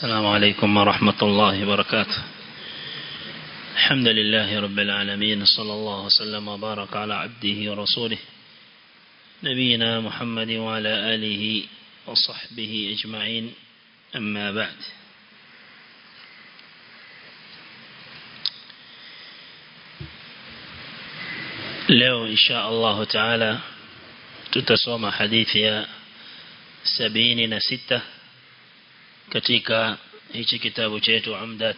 السلام عليكم ورحمة الله وبركاته. الحمد لله رب العالمين صلى الله وسلم وبارك على عبده ورسوله نبينا محمد وعلى آله وصحبه أجمعين. أما بعد insha Allah taala tutasoma hadithi ya sabini na sita katika hichi kitabu chetu Umdat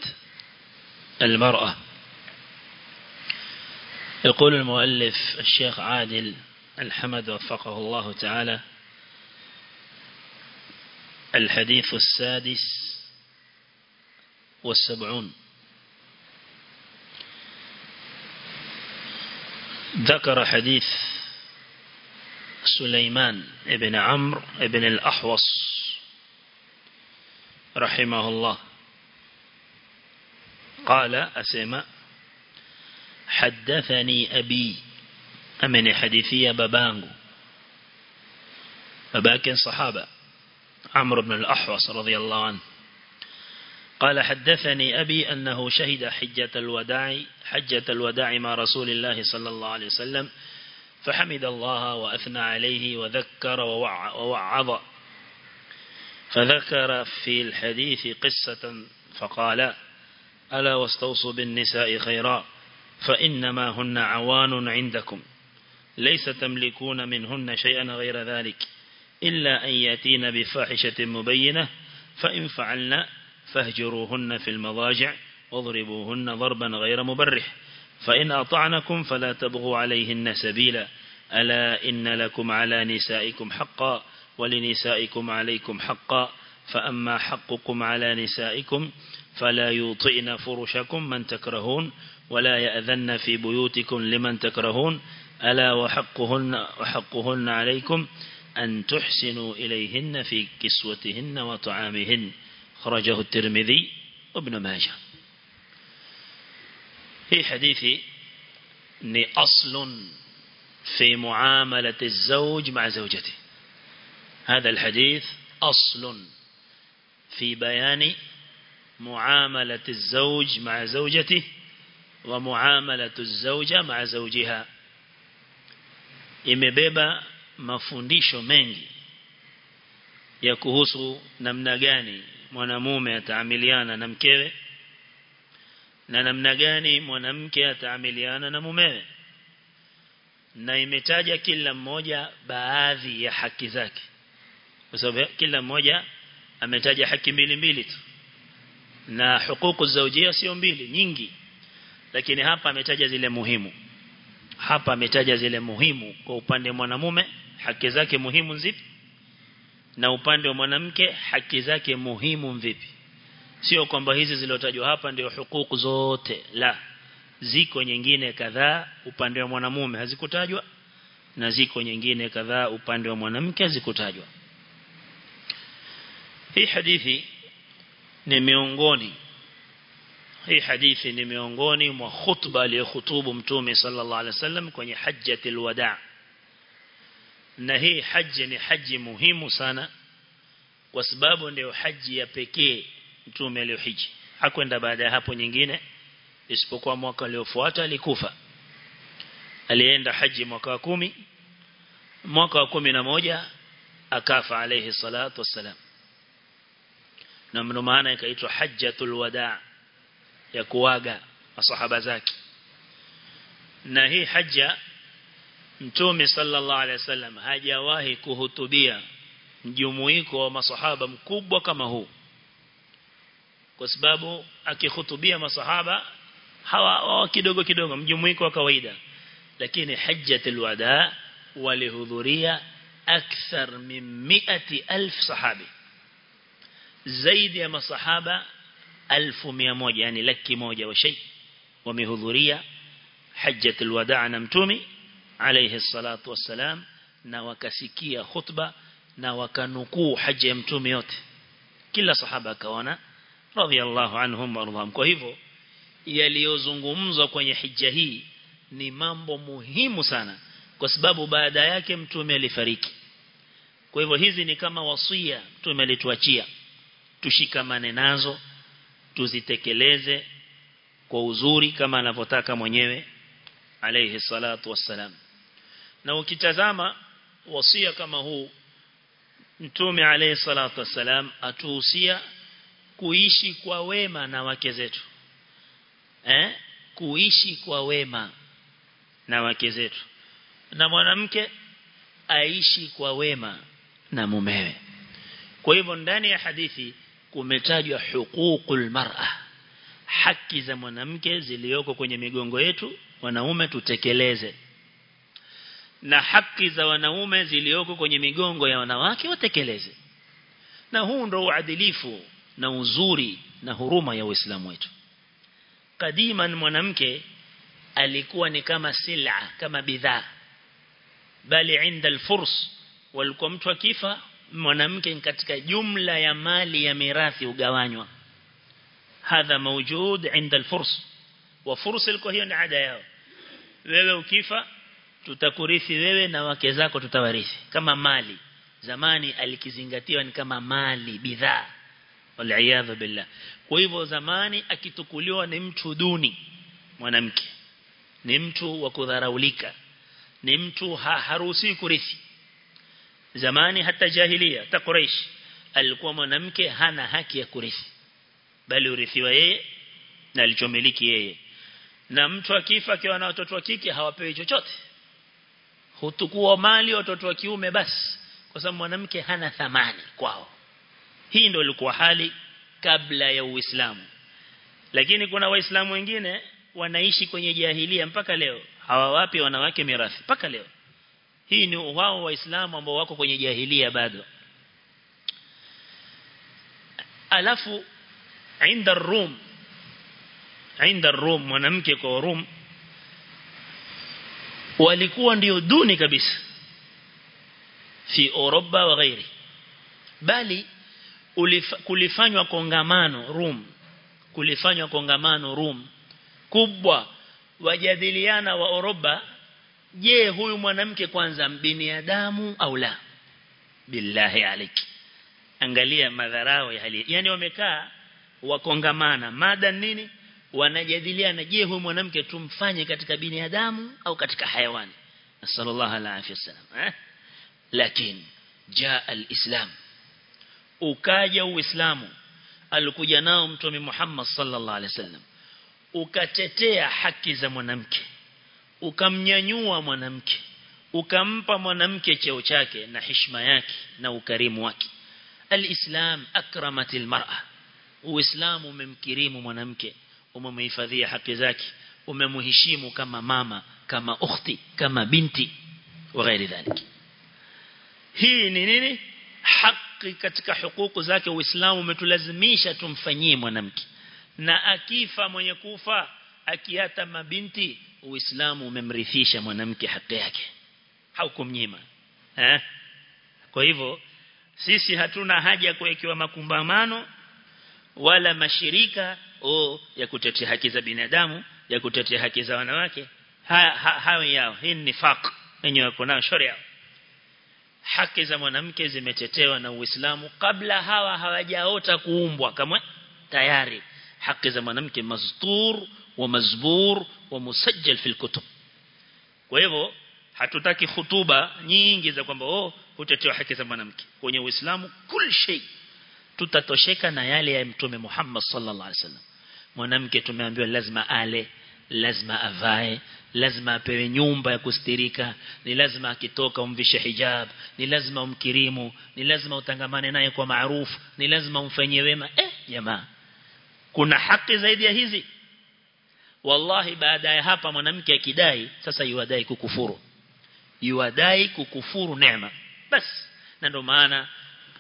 المرأة يقول المؤلف الشيخ عادل الحمد وفقه الله تعالى الحديث السادس والسبعون ذكر حديث سليمان ابن عمرو ابن الأحوص رحمه الله قال أسمى حدثني أبي أمن حديثي ببانغو بباك صحابة عمرو بن الأحوص رضي الله عنه. قال حدثني أبي أنه شهد حجة الوداع حجة الوداع مع رسول الله صلى الله عليه وسلم فحمد الله وأثنى عليه وذكر ووعظ فذكر في الحديث قصة فقال ألا واستوصوا بالنساء خيرا فإنما هن عوان عندكم ليس تملكون منهن شيئا غير ذلك إلا أن يأتين بفاحشة مبينة فإن فعلنا فاهجروهن في المضاجع واضربوهن ضربا غير مبرح فإن أطعنكم فلا تبغوا عليهن سبيلا ألا إن لكم على نسائكم حقا ولنسائكم عليكم حقا فأما حقكم على نسائكم فلا يوطئن فرشكم من تكرهون ولا يأذن في بيوتكم لمن تكرهون ألا وحقهن, وحقهن عليكم أن تحسنوا إليهن في كسوتهن وطعامهن. خرجه الترمذي وابن ماجه. في حديثي أصل في معاملة الزوج مع زوجته. هذا الحديث أصل في بيان معاملة الزوج مع زوجته ومعاملة الزوجة مع زوجها. يمبيبا مفنديشو مengi يكهوسو نمنغاني مونامومي تعمليانا نمكيري ننمنغاني مونامكي تعمليانا نمومي na imetaja kila mmoja baadhi ya haki zake. Kwa sababu kila mmoja ametaja haki mbili mbili tu. Na hukuku zaujia sio mbili nyingi. Lakini hapa ametaja zile muhimu. Hapa ametaja zile muhimu kwa upande wa mwanamume haki zake muhimu zipi? Na upande wa mwanamke haki zake muhimu vipi? Sio kwamba hizi zilotajwa hapa ndio hukuku zote. La ziko nyingine kadhaa upande wa mwanamume hazikutajwa na ziko nyingine kadhaa upande wa mwanamke hazikutajwa hii hadithi ni miongoni hii hadithi ni miongoni mwa khutba aliyohutubu mtume sallallahu alaihi wasallam kwenye hajjatul wadaa. Na hii haji ni haji muhimu sana kwa sababu ndio haji ya pekee mtume aliyohiji. Hakwenda baada ya hapo nyingine isipokuwa mwaka uliofuata alikufa. Alienda haji mwaka wa kumi. Mwaka wa kumi na moja akafa alayhi salatu wassalam na mno maana ikaitwa hajjatul wadaa ya kuaga masahaba zake. Na hii hajja mtume sallallahu alaihi wasallam hajawahi kuhutubia mjumuiko wa masahaba mkubwa kama huu. Kwa sababu akihutubia masahaba hawa kidogo kidogo mjumuiko wa kawaida. Lakini hajjatul wadaa walihudhuria akthar min miati alf sahabi zaidi ya masahaba alfu mia moja yani laki moja wa shay wamehudhuria hajjatul wadaa na mtumi alayhi salatu wassalam na wakasikia khutba na wakanukuu haja ya mtume yote. Kila sahaba akaona radhiallahu anhum warḍahum kwa hivyo yaliyozungumzwa kwenye hija hii ni mambo muhimu sana kwa sababu baada yake mtume alifariki. Kwa hivyo hizi ni kama wasia mtume alituachia tushikamane nazo tuzitekeleze kwa uzuri kama anavyotaka mwenyewe alayhi salatu wassalam. Na ukitazama wasia kama huu mtume alayhi salatu wassalam atuhusia kuishi kwa wema na wake zetu. Eh? Kuishi kwa wema na wake zetu. Na mwanamke aishi kwa wema na mumewe. Kwa hivyo ndani ya hadithi kumetajwa huququl mar'a. Haki za mwanamke zilioko kwenye migongo yetu wanaume tutekeleze. Na haki za wanaume zilioko kwenye migongo ya wanawake watekeleze. Na huu ndo uadilifu na uzuri na huruma ya Uislamu wetu. Kadiman mwanamke alikuwa ni kama sila kama bidhaa. Bali inda alfurs walikuwa mtu akifa mwanamke katika jumla ya mali ya mirathi ugawanywa hadha maujud inda alfurs. Wa furs ilikuwa hiyo ni ada yao. Wewe ukifa tutakurithi wewe na wake zako tutawarithi. Kama mali. Zamani alikizingatiwa ni kama mali bidhaa. Waliaadha billah. Kwa hivyo zamani akitukuliwa ni mtu duni mwanamke. Ni mtu wa kudharaulika. Ni mtu ha, haruhusi kurithi zamani hata jahilia hata Quraysh alikuwa mwanamke hana haki ya kurithi. Bali urithiwa yeye na alichomiliki yeye. Na mtu akifa akiwa na watoto wa kike hawapewi chochote. Hutukua mali watoto wa kiume basi kwa sababu mwanamke hana thamani kwao. Hii ndio ilikuwa hali kabla ya Uislamu. Lakini kuna waislamu wengine wanaishi kwenye jahilia mpaka leo. Hawawapi wanawake mirathi mpaka leo hii ni wao waislamu ambao wako kwenye jahilia bado. Alafu inda rum. Inda rum mwanamke kwa rum. Walikuwa ndio duni kabisa. Fi Europa wa ghairi. Bali kulifanywa kongamano Rum. Kulifanywa kongamano Rum. Kubwa. Wajadiliana wa Europa je huyu mwanamke kwanza binadamu au la? Billahi aliki angalia madharao ya hali. Yani wamekaa wakongamana. Mada nini? Wanajadiliana. Je huyu mwanamke tumfanye katika binadamu au katika hayawani? Sallallahu alaihi wasallam eh? Lakini jaa alislam. Ukaja uislamu. Alikuja nao mtume Muhammad sallallahu alaihi wasallam ukatetea haki za mwanamke ukamnyanyua mwanamke ukampa mwanamke cheo chake na heshima yake na ukarimu wake. Alislam akramatil mar'a uislamu umemkirimu mwanamke umemhifadhia haki zake umemheshimu kama mama kama ukhti kama binti wغير ذلك hii ni nini? Haki katika hukuku zake uislamu umetulazimisha tumfanyie mwanamke. Na akifa mwenye kufa akiata mabinti uislamu umemrithisha mwanamke haki yake. Haukumnyima eh kwa hivyo sisi hatuna haja ya kuwekewa makumbamano wala mashirika o ya kutetea haki za binadamu ya kutetea haki za wanawake. Hayo ha, ha, yao. Hii ni nifaq. Wenyewe kuna sharia haki za mwanamke zimetetewa na Uislamu kabla hawa hawajaota kuumbwa kama tayari. Haki za mwanamke mastur wa mazbur wa musajjal fil kutub. Kwa hivyo hatutaki hutuba nyingi za kwamba oh hutetea haki za mwanamke. Kwenye Uislamu kul shay tutatosheka na yale ya mtume Muhammad sallallahu alaihi wasallam. Mwanamke tumeambiwa lazima ale lazima avae lazima apewe nyumba ya kustirika ni lazima akitoka umvishe hijab ni lazima umkirimu ni lazima utangamane naye kwa maarufu ni lazima umfanyie wema. Eh jamaa kuna haki zaidi ya hizi wallahi baada ya hapa mwanamke akidai sasa yuadai kukufuru. Yuadai kukufuru neema. Basi na ndio maana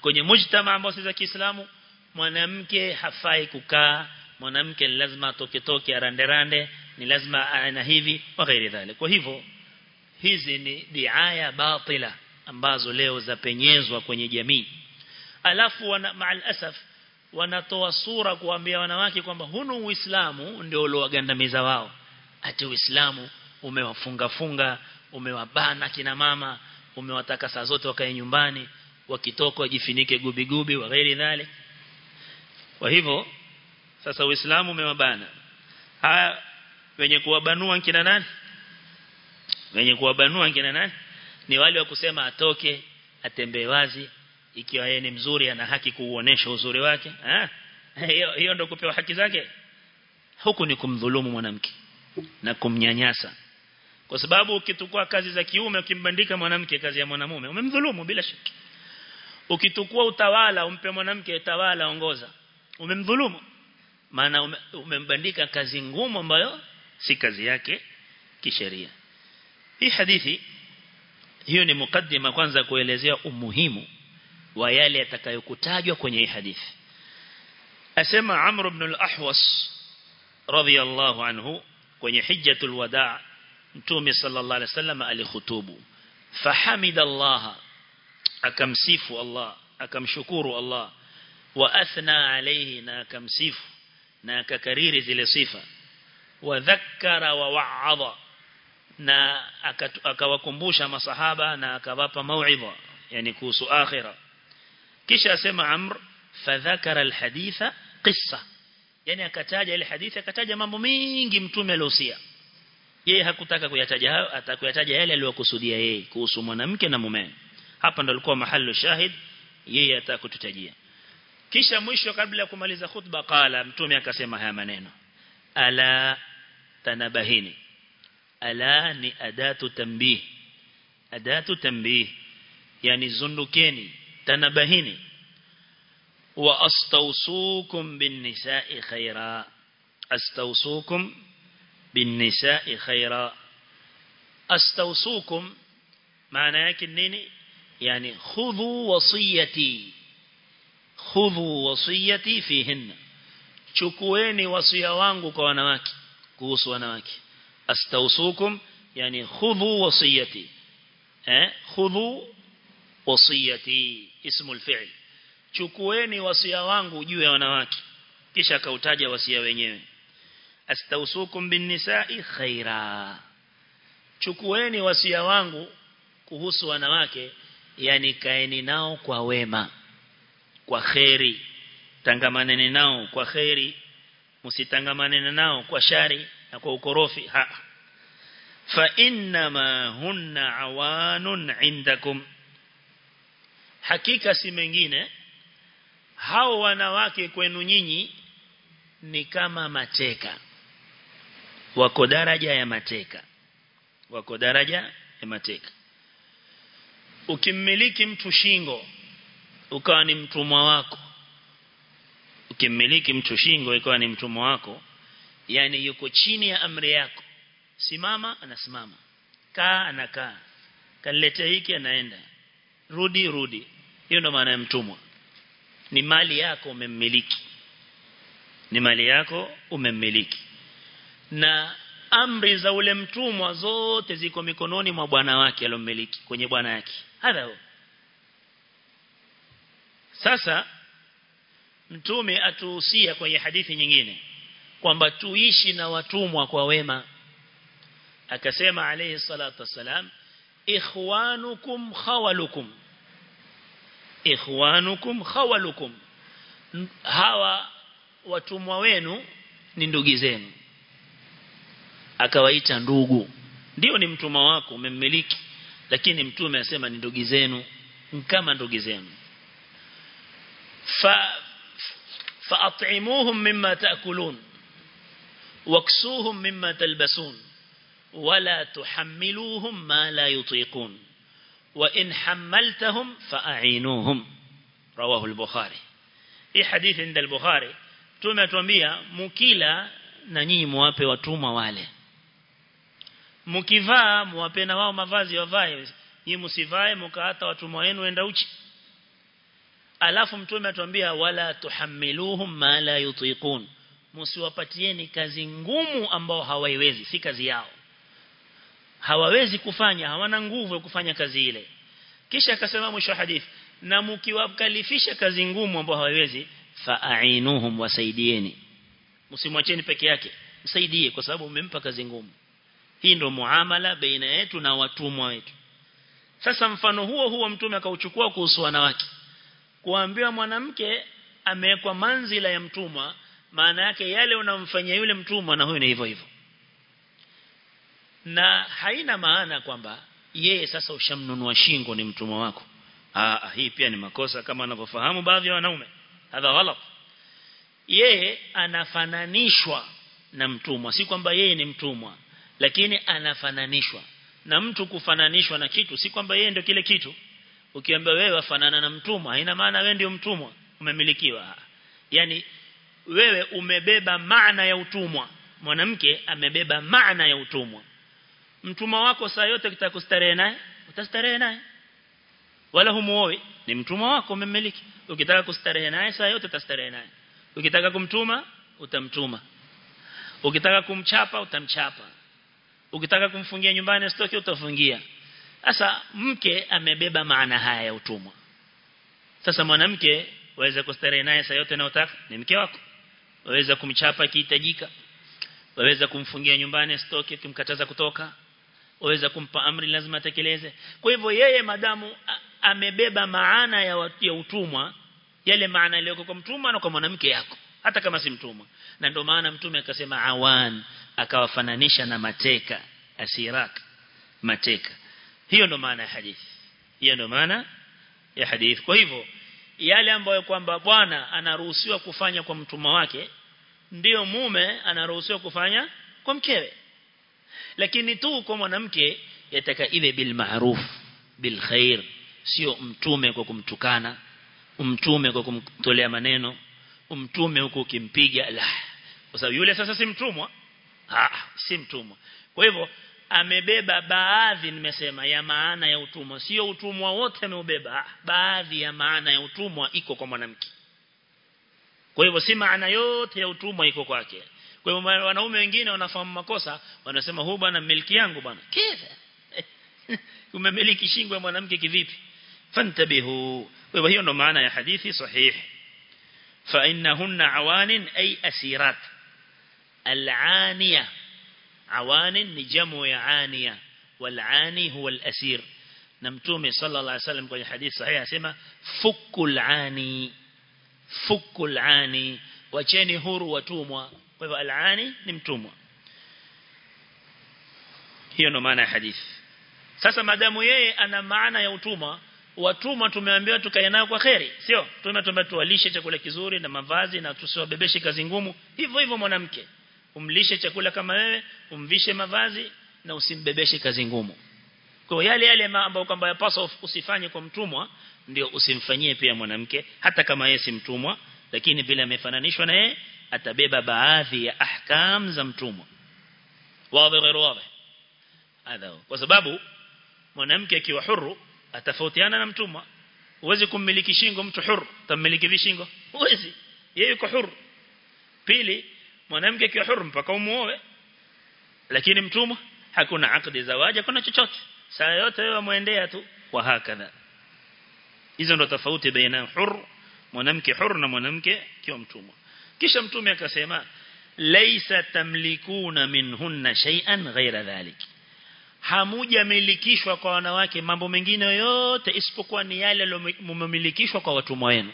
kwenye mujtama ambao si za Kiislamu mwanamke hafai kukaa. Mwanamke ni lazima toke arande rande ni lazima ana hivi wa ghairi dhalik. Kwa hivyo hizi ni diaya batila ambazo leo zapenyezwa kwenye jamii. Alafu wana maal asaf wanatoa sura kuambia wanawake kwamba huno uislamu ndio uliowagandamiza wao. Ati uislamu umewafunga funga umewabana kina mama umewataka saa zote wakae nyumbani wakitoka wajifinike gubi gubi wa ghairi dhalik. Kwa hivyo sasa uislamu umewabana. Haya wenye kuwabanua kina nani? Wenye kuwabanua kina nani? Ni wale wa kusema atoke atembee wazi ikiwa yeye ni mzuri ana haki kuuonesha uzuri wake hiyo hiyo ndio kupewa haki zake? Huku ni kumdhulumu mwanamke na kumnyanyasa. Kwa sababu ukitukua kazi za kiume ukimbandika mwanamke kazi ya mwanamume umemdhulumu bila shaka. Ukitukua utawala umpe mwanamke tawala ongoza. Umemdhulumu. Maana ume, umembandika kazi ngumu ambayo si kazi yake kisheria. Hii hadithi hiyo ni mukaddima kwanza kuelezea umuhimu wa yale yatakayokutajwa kwenye hii hadithi. Asema Amr ibn al-Ahwas radiyallahu anhu kwenye hijjatul wadaa mtume sallallahu alaihi wasallam alikhutubu. Fahamida Allah akamsifu Allah akamshukuru Allah. Wa athna alayhi na akamsifu na akakariri zile sifa. Wa dhakkara wa wa'adha na akawakumbusha masahaba na akawapa mauidha yani kuhusu akhira kisha asema amr fadhakara alhaditha qissa. Yani akataja ile hadithi akataja mambo mengi mtume aliosia yeye hakutaka kuyataja hayo atakuyataja yale aliyokusudia yeye kuhusu mwanamke na mume hapa ndo alikuwa mahali shahid yeye atakututajia kisha mwisho kabla ya kumaliza khutba qala mtume akasema haya maneno. Ala tanabahini. Ala ni adatu tambih adatu tambih yani zundukeni تنبهيني وأستوصوكم بالنساء خيرا. أستوصوكم بالنساء خيرا. أستوصوكم معنى كنيني يعني خذوا وصيتي. خذوا وصيتي فيهن. شكويني وصيا وانقك ونواك كوس ونواك أستوصوكم يعني خذوا وصيتي. خذوا wasiyati ismul fi'l. Chukueni wasia wangu juu ya wanawake kisha akautaja wasia wenyewe. Astausukum bin nisa'i khaira. Chukueni wasia wangu kuhusu wanawake yani kaeni nao kwa wema kwa kheri. Tangamaneni nao kwa kheri msitangamaneni nao kwa shari na kwa ukorofi. Ha. Fa inna ma hunna awanun indakum hakika si mengine. Hao wanawake kwenu nyinyi ni kama mateka. Wako daraja ya mateka. Wako daraja ya mateka. Ukimmiliki mtu shingo ukawa ni mtumwa wako. Ukimmiliki mtu shingo ikawa ni mtumwa wako. Yani yuko chini ya amri yako. Simama anasimama. Kaa anakaa. Kanletea hiki anaenda rudi rudi. Hiyo ndo maana ya mtumwa. Ni mali yako umemmiliki. Ni mali yako umemmiliki. Na amri za ule mtumwa zote ziko mikononi mwa bwana wake aliyomiliki kwenye bwana yake. Hadha sasa mtume atuhusia kwenye hadithi nyingine kwamba tuishi na watumwa kwa wema. Akasema alayhi salatu wasalam ikhwanukum khawalukum ikhwanukum khawalukum hawa watumwa wenu ni ndugu zenu akawaita ndugu ndio ni mtumwa wako umemmiliki lakini mtume asema ni ndugu zenu kama ndugu zenu fa فأطعموهم مما تأكلون واكسوهم مما تلبسون ولا تحملوهم ما لا يطيقون وإن حملتهم فأعينوهم رواه البخاري hii hadithi ndio al-Bukhari tumetuambia mukila na nyinyi muwape watumwa wale mkivaa muwape na wao mavazi wavae nyinyi msivae mkaata watumwa wenu enda uchi alafu mtume atuambia wala tuhammiluhum ma la yutiqun msiwapatieni kazi ngumu ambao hawaiwezi si kazi yao hawawezi kufanya hawana nguvu ya kufanya kazi ile. Kisha akasema mwisho hadithi na mkiwakalifisha kazi ngumu ambao hawawezi faainuhum wasaidieni. Msimwacheni peke yake msaidie kwa sababu umempa kazi ngumu. Hii ndio muamala baina yetu na watumwa wetu. Sasa mfano huo huo mtume akauchukua kuhusu wanawake. Kuambiwa mwanamke amewekwa manzila ya mtumwa maana yake yale unamfanyia yule mtumwa na huyo ni hivyo hivyo na haina maana kwamba yeye sasa ushamnunua shingo ni mtumwa wako. Ah hii pia ni makosa kama wanavyofahamu baadhi ya wanaume. Hadha ghalat. Yeye anafananishwa na mtumwa. Si kwamba yeye ni mtumwa lakini anafananishwa. Na mtu kufananishwa na kitu si kwamba yeye ndio kile kitu. Ukiambia wewe wafanana na mtumwa haina maana wewe ndio mtumwa umemilikiwa. Yani wewe umebeba maana ya utumwa. Mwanamke amebeba maana ya utumwa mtumwa wako saa yote kitakustarehe naye utastarehe naye. Wala humuoi ni mtumwa wako umemiliki. Ukitaka kustarehe naye saa yote utastarehe naye. Ukitaka kumtuma utamtuma. Ukitaka kumchapa utamchapa. Ukitaka kumfungia nyumbani stoki utafungia. Sasa mke amebeba maana haya ya utumwa. Sasa mwanamke waweza kustarehe naye saa yote unayotaka ni mke wako. Waweza kumchapa kihitajika waweza kumfungia nyumbani stoki kimkataza kutoka waweza kumpa amri lazima atekeleze. Kwa hivyo yeye madamu amebeba maana ya, ya utumwa yale maana iliyoko kwa mtumwa na kwa mwanamke yako hata kama si mtumwa. Na ndio maana mtume akasema awan akawafananisha na mateka asirak mateka. Hiyo ndio maana ya hadithi. Hiyo ndio maana ya hadithi. Kwa hivyo yale ambayo kwamba bwana anaruhusiwa kufanya kwa mtumwa wake ndiyo mume anaruhusiwa kufanya kwa mkewe lakini tu kwa mwanamke yataka iwe bil ma'ruf bil khair. Sio mtume kwa kumtukana mtume kwa kumtolea maneno mtume huko ukimpiga la. Kwa sababu yule sasa si mtumwa. Ah si mtumwa. Kwa hivyo amebeba baadhi nimesema ya maana ya utumwa. Sio utumwa wote ameubeba. Baadhi ya maana ya utumwa iko kwa mwanamke. Kwa hivyo si maana yote ya utumwa iko kwake kwa hivyo wanaume wengine wanafahamu makosa wanasema huyu bwana miliki yangu bwana kifa umemiliki shingo ya mwanamke kivipi fantabihu kwa hiyo ndo maana ya hadithi sahihi fa innahunna awanin ay asirat العانية عوان نجمع عانية والعاني هو الأسير نمتومي صلى الله عليه وسلم في حديث صحيح سيما فك العاني فك العاني وچeni huru watumwa kwa hivyo alani ni mtumwa. Hiyo ndo maana ya hadithi. Sasa madamu yeye ana maana ya utumwa. Watumwa tumeambiwa tukae nao kwa kheri sio? Tumeambiwa tuwalishe chakula kizuri na mavazi na tusiwabebeshe kazi ngumu. Hivyo hivyo mwanamke. Umlishe chakula kama wewe umvishe mavazi na usimbebeshe kazi ngumu. Kwa yale yale ambayo kwamba yapaswa usifanye kwa mtumwa ndio usimfanyie pia mwanamke hata kama yeye si mtumwa lakini vile amefananishwa na yeye atabeba baadhi ya ahkam za mtumwa. Wazi ghairu wazi hadha kwa sababu mwanamke akiwa huru atafautiana na mtumwa. Uwezi kummiliki shingo mtu huru. Tammiliki vi shingo yeye yuko huru. Pili mwanamke akiwa huru mpaka umuoe. Lakini mtumwa hakuna akdi zawaji hakuna chochote. Saa yote wewe muendea tu. Wa hakadha. Hizo ndo tofauti baina huru mwanamke huru na mwanamke kiwa mtumwa kisha mtume akasema laisa tamlikuna minhunna shay'an ghaira dhalik. Hamujamilikishwa kwa wanawake mambo mengine yote isipokuwa ni yale mumemilikishwa kwa watumwa wenu.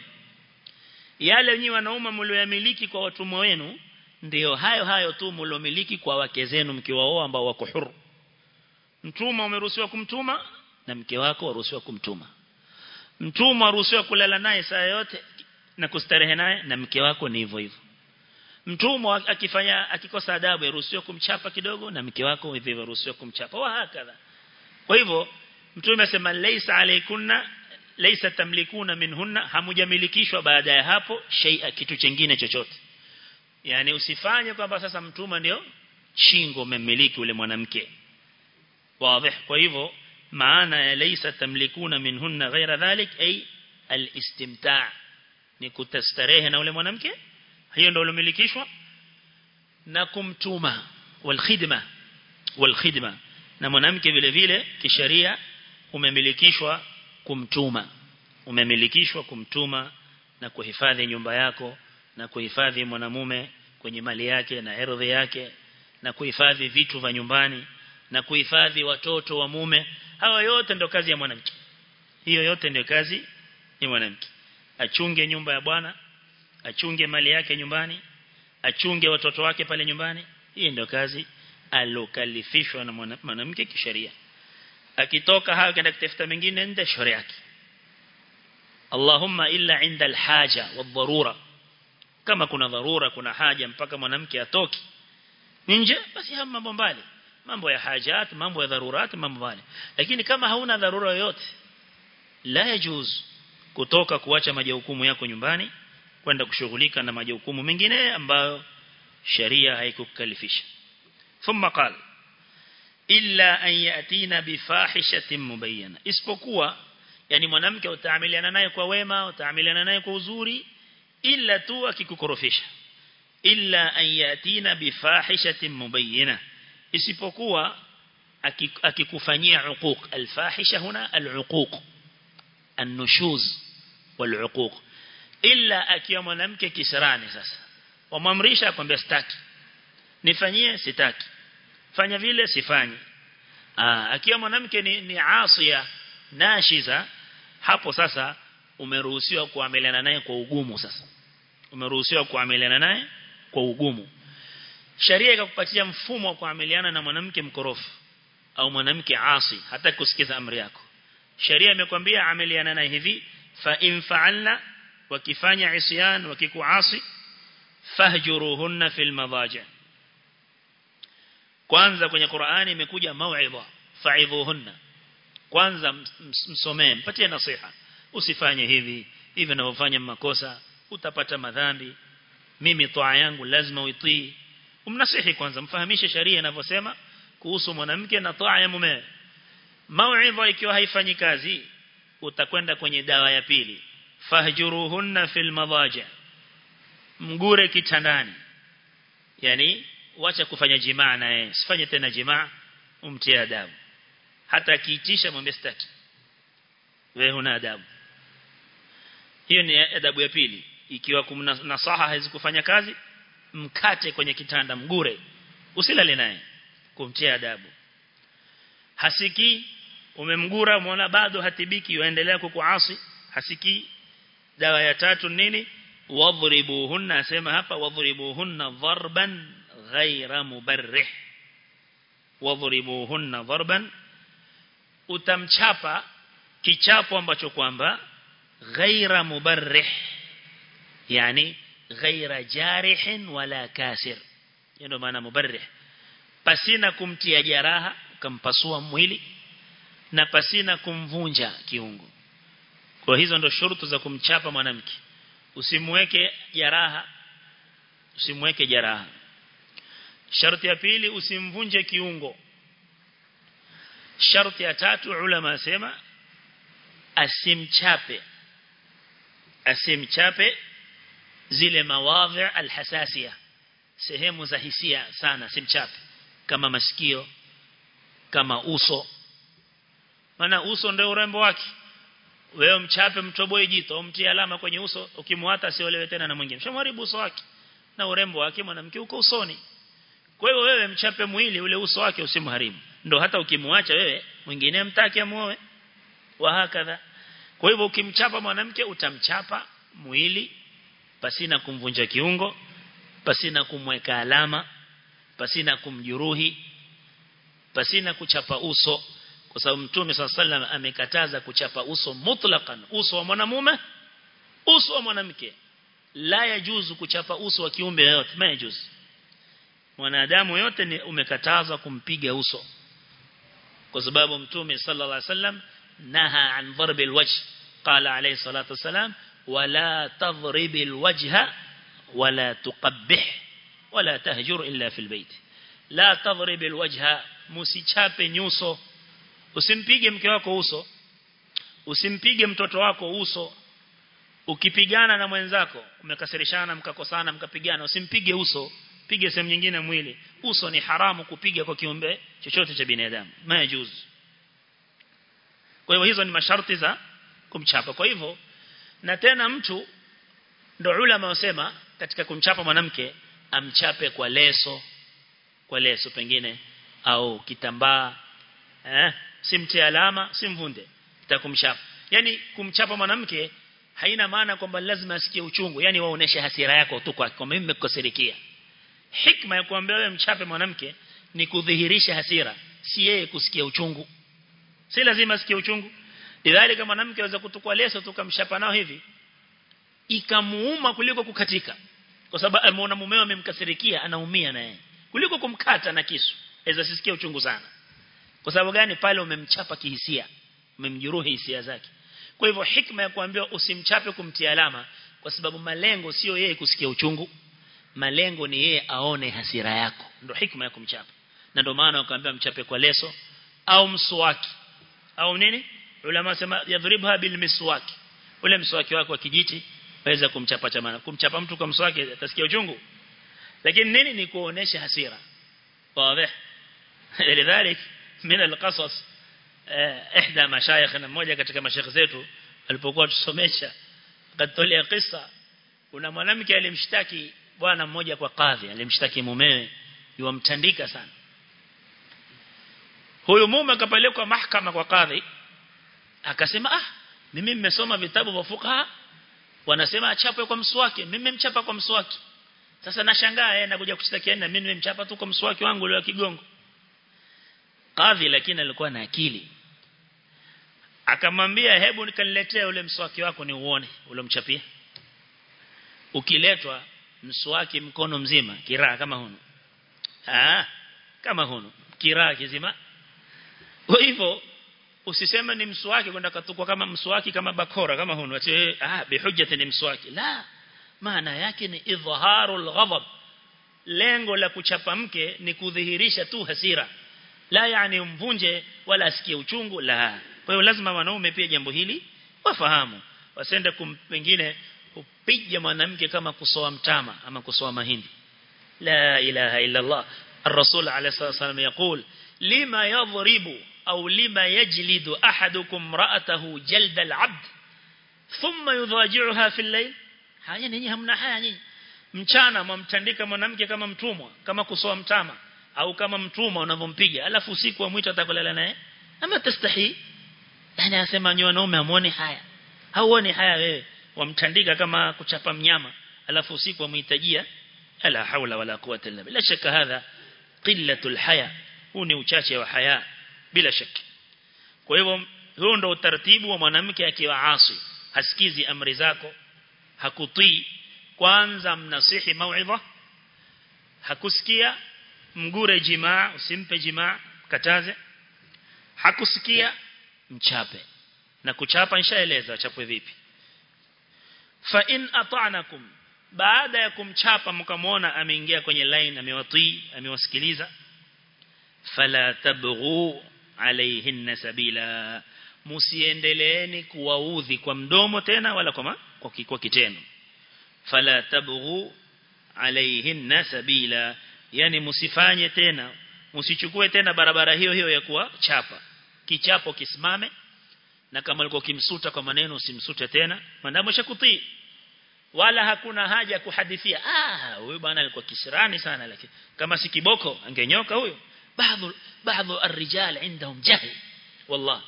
Yale nyinyi wanaume mlioyamiliki kwa watumwa wenu ndio hayo hayo tu mlomiliki kwa wake zenu mkiwaoa ambao wako huru. Mtumwa umeruhusiwa kumtuma na mke wako waruhusiwa kumtuma. Mtumwa aruhusiwa kulala naye saa yote na kustarehe naye na mke wako ni hivyo hivyo. Mtumwa akifanya akikosa adabu yaruhusiwa kumchapa kidogo na mke wako hivyo hivyo yaruhusiwa kumchapa. Wa hakadha. Kwa hivyo mtume amesema laysa alaykunna laysa tamlikuna minhunna hamujamilikishwa baada ya hapo shay'a kitu kingine chochote. Yani usifanye kwamba sasa mtuma ndio chingo umemiliki ule mwanamke. Wazi. Kwa hivyo maana ya laysa tamlikuna minhunna ghaira dhalik ay alistimta' ni kutastarehe na ule mwanamke? Hiyo ndio ulomilikishwa na kumtuma walkhidma walkhidma na mwanamke vile vile kisheria umemilikishwa kumtuma. Umemilikishwa kumtuma na kuhifadhi nyumba yako na kuhifadhi mwanamume kwenye mali yake na ardhi yake na kuhifadhi vitu vya nyumbani na kuhifadhi watoto wa mume. Hawa yote ndio kazi ya mwanamke. Hiyo yote ndio kazi ya mwanamke achunge nyumba ya bwana achunge mali yake nyumbani achunge watoto wake pale nyumbani. Hii ndio kazi alokalifishwa na mwanamke kisheria. Akitoka hapo kaenda kutafuta mengine ndio shauri yake. Allahumma illa inda alhaja wadharura kama kuna dharura kuna haja mpaka mwanamke atoki nje basi hapo mambo mbali. Mambo ya hajat mambo ya dharurat mambo mbali. Lakini kama hauna dharura yoyote la yajuz kutoka kuacha majukumu yako nyumbani kwenda kushughulika na majukumu mengine ambayo sharia haikukalifisha thumma qala illa an yatina bifahishatin mubayyana isipokuwa yani mwanamke utaamiliana naye kwa wema utaamiliana naye kwa uzuri illa tu akikukorofisha illa an yatina bifahishatin mubayyana isipokuwa akikufanyia uquq alfahisha huna aluquq النشوز والعقوق illa akiwa mwanamke kisirani sasa wamamrisha akwambia sitaki nifanyie sitaki fanya vile sifanyi ah akiwa mwanamke ni, ni asia nashiza hapo sasa umeruhusiwa kuamiliana naye kwa ugumu sasa umeruhusiwa kuamiliana naye kwa ugumu sharia ikakupatia mfumo wa kuamiliana na mwanamke mkorofu au mwanamke asi hata kusikiza amri yako sharia imekwambia amiliana naye hivi fa in fa'alna wakifanya isyan wakikuasi fahjuruhunna fil madaji. Kwanza kwenye Qur'ani imekuja mauidha fa'idhuhunna. Kwanza msomee mpatie nasiha. Usifanye hivi hivi unavyofanya makosa utapata madhambi. Mimi toa yangu lazima uitii. Umnasihi kwanza mfahamishe sharia inavyosema kuhusu mwanamke na toa ya mume. Mauidha ikiwa haifanyi kazi utakwenda kwenye dawa ya pili. Fahjuruhunna fil madaja mgure kitandani. Yani wacha kufanya jimaa naye sifanye tena jimaa umtie adabu. Hata akiitisha mwambie sitaki. Wewe huna adabu. Hiyo ni adabu ya pili. Ikiwa kumna nasaha hazikufanya kazi mkate kwenye kitanda mgure. Usilale naye. Kumtia adabu. Hasiki umemgura muona bado hatibiki yuendelea kukuasi hasiki dawa ya tatu nini? Wadhribuhunna asema hapa wadhribuhunna dharban ghaira mubarrih. Wadhribuhunna dharban utamchapa kichapo ambacho kwamba ghaira mubarrih yani ghaira jarihin wala kasir. Ndio maana mubarrih. Pasina kumtia jaraha ukampasua mwili na pasina kumvunja kiungo kwa hizo ndo shurutu za kumchapa mwanamke. Usimweke jaraha usimweke jaraha. Sharti ya pili usimvunje kiungo. Sharti ya tatu ulama asema asimchape. Asimchape zile mawadhi alhasasia sehemu za hisia sana simchape kama masikio kama uso maana uso ndio urembo wake. Wewe mchape mtoboe jito umtie alama kwenye uso ukimwata siolewe tena na mwingine. Shamharibu uso wake na urembo wake mwanamke uko usoni. Kwa hiyo wewe mchape mwili ule uso wake usimharibu. Ndo hata ukimwacha wewe mwingine mtaki amuoe. Wa hakadha. Kwa hivyo ukimchapa mwanamke utamchapa mwili pasina kumvunja kiungo pasina kumweka alama pasina kumjuruhi pasina kuchapa uso kwa sababu mtume sallam amekataza kuchapa uso mutlaqan uso wa mwanamume uso wa mwanamke la yajuzu kuchapa uso wa kiumbe yote majuzu mwanadamu yote ni umekatazwa kumpiga uso kwa sababu mtume sallallahu alaihi wasallam naha an dharbi alwajh qala alayhi salatu wasalam wala tadhribi alwajha wala tuqabbih wala tahjur illa fil bayt la tadhribi alwajha musichape nyuso usimpige mke wako uso. Usimpige mtoto wako uso. Ukipigana na mwenzako umekasirishana mkakosana mkapigana usimpige uso. Pige sehemu nyingine mwili. Uso ni haramu kupiga kwa kiumbe chochote cha binadamu. Majuz kwa hivyo hizo ni masharti za kumchapa. Kwa hivyo na tena mtu ndo ulama wasema katika kumchapa mwanamke amchape kwa leso. Kwa leso pengine au kitambaa eh simtie alama simvunde. Itakumchapa yani kumchapa mwanamke haina maana kwamba lazima asikie uchungu. Yani waoneshe hasira yako tu kwa kwamba mimi nimekukasirikia hikma ya kuambia wewe mchape mwanamke ni kudhihirisha hasira. Si yeye kusikia uchungu. Si lazima asikie uchungu. Idhalika mwanamke aweza kutukua leso tukamshapa nao hivi. Ikamuuma kuliko kukatika. Kwa sababu ameona mumeo amemkasirikia anaumia naye kuliko kumkata na kisu. Aweza sisikia uchungu sana kwa sababu gani? Pale umemchapa kihisia umemjeruhi hisia zake. Kwa hivyo hikma ya kuambiwa usimchape kumtia alama kwa sababu malengo sio yeye kusikia uchungu. Malengo ni yeye aone hasira yako. Ndio hikma ya kumchapa. Na ndio maana wakaambia mchape kwa leso au mswaki. Au nini? Ulama sema yadhribha bil miswaki. Ule mswaki wako wa kijiti waweza kumchapa chamana kumchapa mtu kwa mswaki atasikia uchungu. Lakini nini? Ni kuonesha hasira. Wazi lidhalik min alqasas ihda mashayikhna mmoja katika mashaikh zetu alipokuwa tusomesha katolea kisa kuna mwanamke alimshtaki bwana mmoja kwa kadhi alimshtaki mumewe yuamtandika sana huyu mume akapelekwa mahakama kwa kadhi akasema ah mimi nimesoma vitabu vya fuqaha wanasema achapwe kwa mswaki mimi nimemchapa kwa mswaki sasa nashangaa yeye anakuja kushtakia na mimi nimemchapa tu kwa mswaki wangu leo kigongo kadhi lakini alikuwa na akili. Akamwambia hebu nikaniletee ule mswaki wako ni uone ule mchapia ukiletwa mswaki mkono mzima kiraa kama huno ah kama huno kiraa kizima. Kwa hivyo usisema ni mswaki kwenda katukwa kama mswaki kama bakora kama huno ati ah bihujjati ni mswaki. La maana yake ni idhharul ghadab. Lengo la kuchapa mke ni kudhihirisha tu hasira la yani umvunje wala asikie uchungu la kwa hiyo lazima wanaume pia jambo hili wafahamu wasende pengine kupiga mwanamke kama kusoa mtama ama kusoa mahindi la ilaha illa Allah الرسول عليه الصلاة والسلام يقول لما يضرب أو لما يجلد أحدكم امرأته جلد العبد ثم يضاجعها في الليل haya ninyi hamna haya nyinyi mchana mwamtandika mwanamke kama mtumwa kama kusoa mtama au kama mtumwa unavompiga alafu usiku amwita atakolala naye. Ama tastahi. Yani anasema nyoa naume amuone haya. Hauone haya wewe. Wamtandika kama kuchapa mnyama alafu usiku amhitajia ala haula wala quwwata illa billah. Shaka hadha qillatul haya. Huu ni uchache wa haya bila shaka. Kwa hivyo huo ndo utaratibu wa mwanamke akiwa asi. Hasikizi amri zako hakutii. Kwanza mnasihi mauidha hakusikia mgure jimaa usimpe jimaa kataze hakusikia mchape. Na kuchapa nishaeleza chapwe vipi. Fa in ata'nakum baada ya kumchapa mkamwona ameingia kwenye line amewatii amewasikiliza. Fala tabghu alaihinna sabila. Musiendeleeni kuwaudhi kwa mdomo tena wala kwa kwa kitendo. Fala tabghu alaihinna sabila yani msifanye tena msichukue tena barabara hiyo hiyo ya kuwa chapa kichapo kisimame na kama ulikuwa kimsuta kwa maneno usimsute tena. Mwanadamu shakutii wala hakuna haja kuhadithia ah huyu bwana alikuwa kisirani sana lakini kama si kiboko angenyoka huyo. Baadhi baadhi arrijal indahum jahil wallah.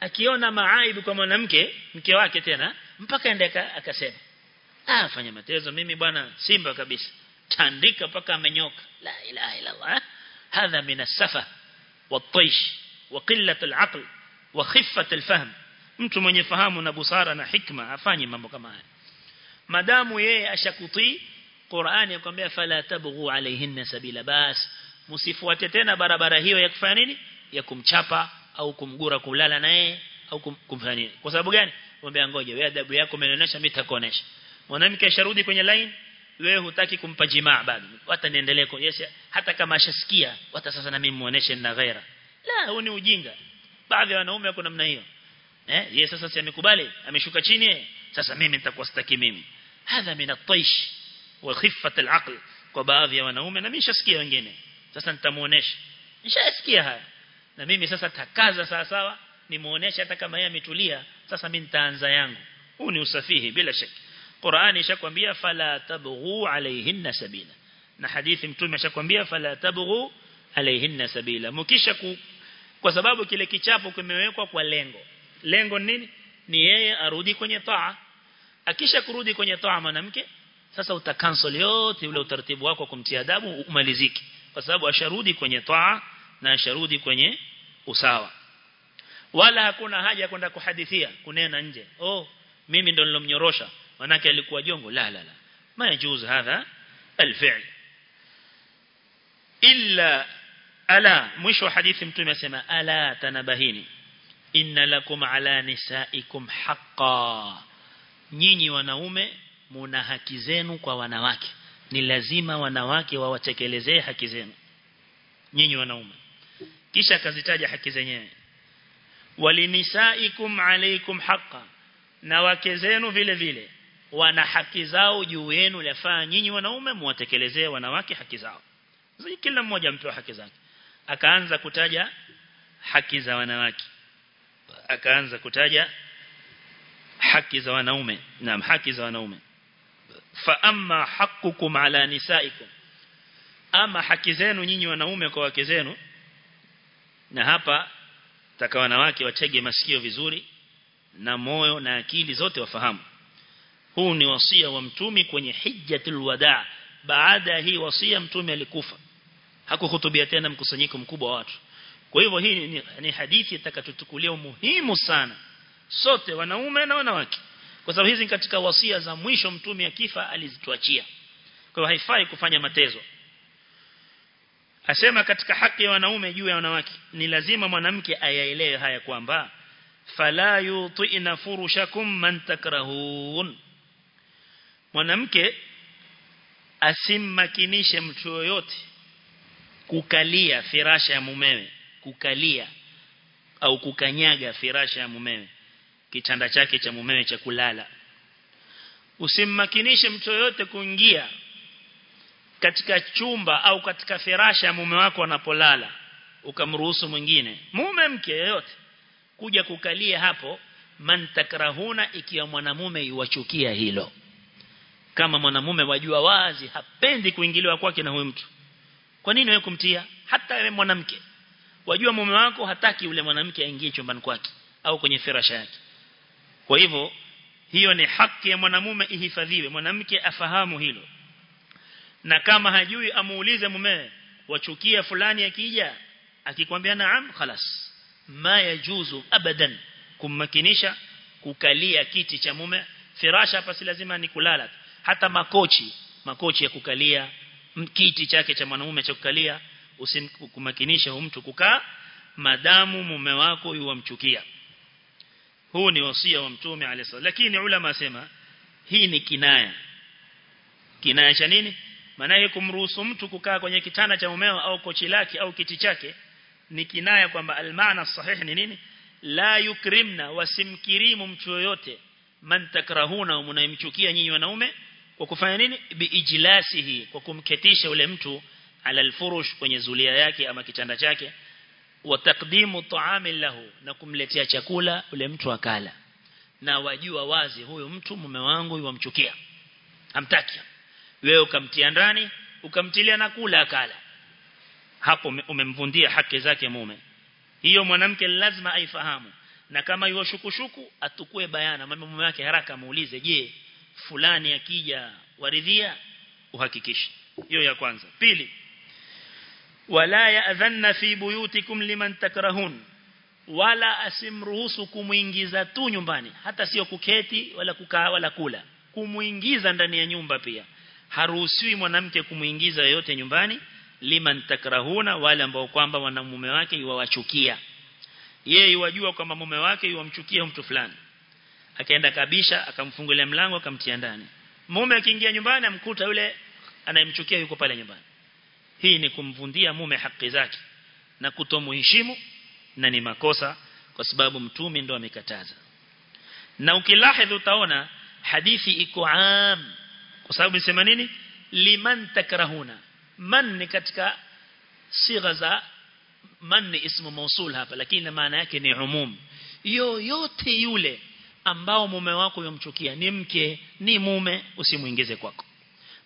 Akiona maaibu kwa mwanamke mke wake tena mpaka endeka akasema ah fanya matezo mimi bwana simba kabisa tandika paka amenyoka. La ilaha illa allah hadha min as-safa wat-taysh wa qillat al-aql wa khiffat al-fahm. Mtu mwenye fahamu na busara na hikma afanye mambo kama haya. Madamu yeye ashakutii Qur'ani yakwambia fala tabghu alaihinna sabila. Bas msifuate tena barabara hiyo ya kufanya nini? Ya kumchapa au kumgura kulala naye au kumfanya nini? Kwa sababu gani? Mwambie ngoja wewe adabu yako umeonyesha mimi nitakuonesha. Mwanamke asharudi kwenye line wewe hutaki kumpa jimaa bado. Hata niendelee yes, hata kama ashasikia hata sasa na mimi muoneshe na ghaira la huu ni ujinga. Baadhi ya wanaume wako namna hiyo. Eh yeye sasa si amekubali ameshuka chini sasa mimi nitakuwa sitaki mimi. Hadha min at-taish wa khiffat al-aql kwa baadhi ya wanaume na mimi nishasikia wengine. Sasa nitamuonesha nishasikia haya. Na mimi sasa takaza sawa sawa nimuoneshe hata kama yeye ametulia sasa mimi nitaanza yangu. Huu ni usafihi bila shaka Qur'ani ishakwambia fala tabghu alaihinna sabila. Na hadithi mtume ashakwambia fala tabghu alaihinna sabila. Mkisha ku, kwa sababu kile kichapo kimewekwa kwa lengo. Lengo nini? Ni yeye arudi kwenye taa. Akisha kurudi kwenye taa mwanamke sasa utakansel yote ule utaratibu wako kumtia adabu umaliziki kwa sababu asharudi kwenye taa na asharudi kwenye usawa. Wala hakuna haja kwenda kuhadithia kunena nje. Oh mimi ndo nilomnyorosha manake alikuwa jongo la la la. Ma yajuz hadha? Alfi'l. Illa ala mwisho wa hadithi mtume asema ala tanabahini. Inna lakum ala nisaikum haqqan nyinyi wanaume muna haki zenu kwa wanawake. Ni lazima wanawake wawatekelezee haki zenu. Nyinyi wanaume. Kisha akazitaja haki zenyewe. Walinisaikum alaikum haqqan na wake zenu vile vile wana haki zao juu yenu lafaa nyinyi wanaume muwatekelezee wanawake haki zao. Kila mmoja mtu haki zake. Akaanza kutaja haki za wanawake. Akaanza kutaja haki za wanaume. Naam haki za wanaume. Fa amma haqqukum ala nisaikum. Ama haki zenu nyinyi wanaume kwa wake zenu na hapa taka wanawake watege masikio vizuri na moyo na akili zote wafahamu huu ni wasia wa mtumi kwenye hijjatul wadaa. Baada hii wasia mtume alikufa. Hakuhutubia tena mkusanyiko mkubwa wa watu. Kwa hivyo hii ni, ni hadithi itakachotukulia muhimu sana. Sote wanaume na wanawake. Kwa sababu hizi katika wasia za mwisho mtume akifa alizituachia. Kwa haifai kufanya matezo. Asema katika haki ya wanaume juu ya wanawake ni lazima mwanamke ayaelewe haya kwamba fala yutina furushakum man takrahun mwanamke asimmakinishe mtu yoyote kukalia firasha ya mumewe kukalia au kukanyaga firasha ya mumewe kitanda chake cha mumewe cha kulala. Usimmakinishe mtu yoyote kuingia katika chumba au katika firasha ya mume wako anapolala ukamruhusu mwingine. Mume mke yoyote kuja kukalia hapo man takrahuna ikiwa mwanamume yuwachukia hilo kama mwanamume wajua wazi hapendi kuingiliwa kwake na huyo mtu. Kwa nini wewe kumtia? Hata wewe mwanamke. Wajua mume wako hataki yule mwanamke aingie chumbani kwake au kwenye firasha yake. Kwa hivyo hiyo ni haki ya mwanamume ihifadhiwe. Mwanamke afahamu hilo. Na kama hajui amuulize mumewe wachukia fulani akija akikwambia naam khalas. Ma yajuzu abadan kummakinisha kukalia kiti cha mume. Firasha hapa si lazima ni kulala hata makochi makochi ya kukalia kiti chake cha mwanaume cha kukalia usimkumakinisha mtu kukaa madamu mume wako yuwamchukia. Huu ni wasia wa mtume alayhi lakini ulama asema hii ni kinaya. Kinaya cha nini? Maana kumruhusu mtu kukaa kwenye kitanda cha mumeo au kochi lake au kiti chake ni kinaya kwamba almaana sahihi ni nini? La yukrimna wasimkirimu mtu yoyote. Man takrahuna mnayemchukia nyinyi wanaume kwa kufanya nini? Biijlasihi kwa kumketisha ule mtu ala alfurush kwenye zulia yake ama kitanda chake wa taqdimu ta'amin lahu na kumletea chakula ule mtu akala. Na wajua wazi huyo mtu mume wangu yuamchukia. Hamtaki wewe ukamtia ndani ukamtilia na kula akala. Hapo umemvundia haki zake mume. Hiyo mwanamke lazima aifahamu. Na kama yuo shukushuku atukue bayana. Mume wake haraka muulize je fulani akija waridhia uhakikishe. Hiyo ya kwanza. Pili wala ya'dhanna fi buyutikum liman takrahun wala asimruhusu kumuingiza tu nyumbani hata sio kuketi wala kukaa wala kula. Kumuingiza ndani ya nyumba pia. Haruhusiwi mwanamke kumuingiza yote nyumbani liman takrahuna wale ambao kwamba wana mume wake yuwachukia yeye yajua kwamba mume wake yuwamchukia mtu fulani akaenda kabisha akamfungulia mlango akamtia ndani. Mume akiingia nyumbani amkuta yule anayemchukia yuko pale nyumbani. Hii ni kumvundia mume haki zake na kutomuheshimu na ni makosa kwa sababu mtume ndo amekataza. Na ukilahidhi utaona hadithi iko am kwa sababu nisema nini? Liman takrahuna. Man ni katika sigha za man ni ismu mausul hapa lakini maana yake ni umum. Yoyote yule ambao mume wako yomchukia. Ni mke ni mume usimuingize kwako.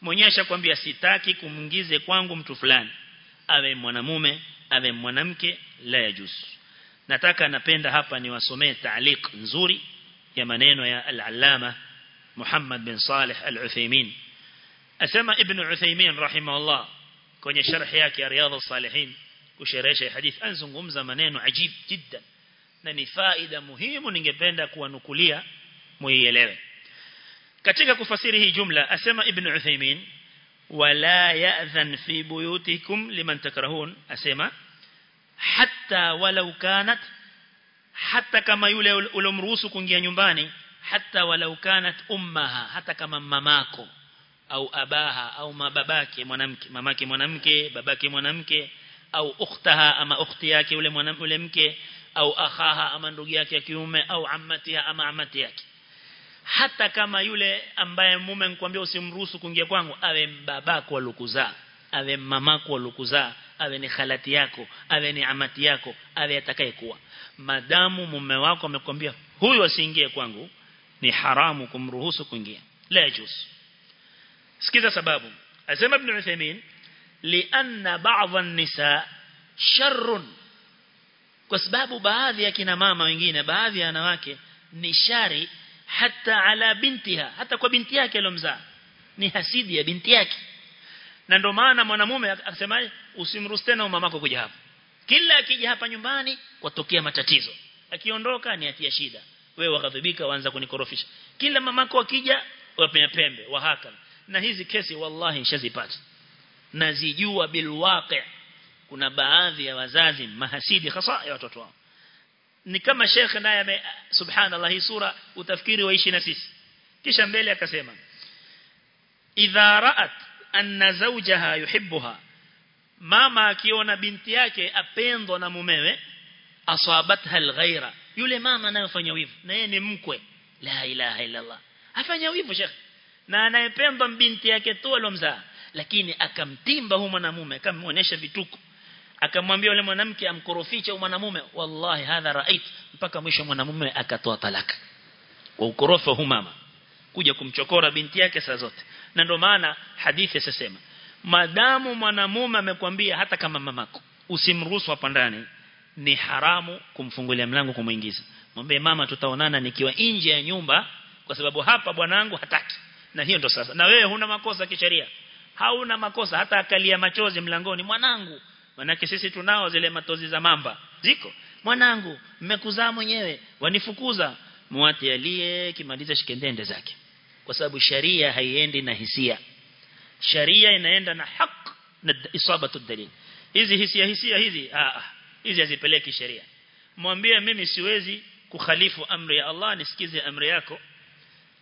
Mwenyewe ashakwambia sitaki kumuingize kwangu mtu fulani. Awe mwanamume awe mwanamke la yajuzu. Nataka napenda hapa niwasomee taaliq nzuri ya maneno ya al-allama Muhammad bin Salih al-Uthaymeen asema Ibn Uthaymeen rahimahullah kwenye sharh yake ya Riyadhus Salihin kusherehesha hadith. Anzungumza maneno ajib jiddan na ni faida muhimu ningependa kuwanukulia muielewe. Katika kufasiri hii jumla asema Ibn Uthaymeen wala ya'dhan fi buyutikum liman takrahun asema hatta walau kanat hata kama yule ulomruhusu kuingia nyumbani hata walau kanat ummaha hata kama mamako au abaha au mababake mwanamke mamake mwanamke babake mwanamke au ukhtaha ama ukhti yake yule mwanamke mke au akhaha ama ndugu yake ya kiume au ammatiha ama amati yake. Hata kama yule ambaye mume nikwambia usimruhusu kuingia kwangu awe babako alokuzaa awe mamako alokuzaa awe ni khalati yako awe ni amati yako awe atakayekuwa. Madamu mume wako amekwambia huyu asiingie kwangu ni haramu kumruhusu kuingia. La yajuz. Sikiza sababu. Asema ibn Uthaymeen lianna ba'dha an-nisa sharrun kwa sababu baadhi ya kina mama wengine baadhi ya wanawake ni shari hata ala bintiha hata kwa binti yake alomzaa ni hasidi ya binti yake. Na ndio maana mwanamume akasemaje usimruhusu tena mamako kuja hapa. Kila akija hapa nyumbani kwatokea matatizo. Akiondoka ni atia shida. Wewe wakadhibika waanza kunikorofisha. Kila mamako akija wapenya pembe wahaka na hizi kesi wallahi nishazipata. Nazijua bilwaqi kuna baadhi ya wazazi mahasidi hasa ya watoto wao. Ni kama shekhe naye subhanallah hii sura utafikiri waishi na sisi. Kisha mbele akasema idha ra'at anna zawjaha yuhibbuha. Mama akiona binti yake apendwa na mumewe asabatha alghaira yule mama anayofanya wivu na yeye ni mkwe. La ilaha illa Allah afanya wivu shekhe. Na anayependwa binti yake tu alomzaa. Lakini akamtimba huyo mwanamume akamuonesha vituko akamwambia yule mwanamke amkorofiche mwanamume wallahi hadha rait mpaka mwisho mwanamume akatoa talaka. Kwa ukorofa huyo mama. Kuja kumchokora binti yake saa zote. Na ndio maana hadithi sasema madamu mwanamume amekwambia hata kama mamako usimruhusu hapa ndani ni haramu kumfungulia mlango kumuingiza mwambie mama tutaonana nikiwa nje ya nyumba kwa sababu hapa bwanangu hataki. Na hiyo ndo sasa. Na wewe huna makosa kisheria. Hauna makosa hata akalia machozi mlangoni mwanangu manake sisi tunao zile matozi za mamba. Ziko. Mwanangu mmekuzaa mwenyewe. Wanifukuza. Muati aliye kimaliza shikendende zake. Kwa sababu sharia haiendi na hisia. Sharia inaenda na haq na isabatu dalil. Hizi hisia hisia hizi ah hizi hazipeleki sharia. mwambie mimi siwezi kukhalifu amri ya Allah nisikize amri yako.